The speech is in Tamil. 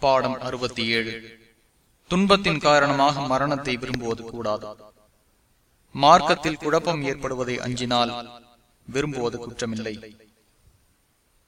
பாடம் அறுபத்தி ஏழு. துன்பத்தின் காரணமாக மரணத்தை விரும்புவது கூடாது. மார்க்கத்தில் குழப்பம் ஏற்படுவதை அஞ்சினால் விரும்புவது குற்றமில்லை.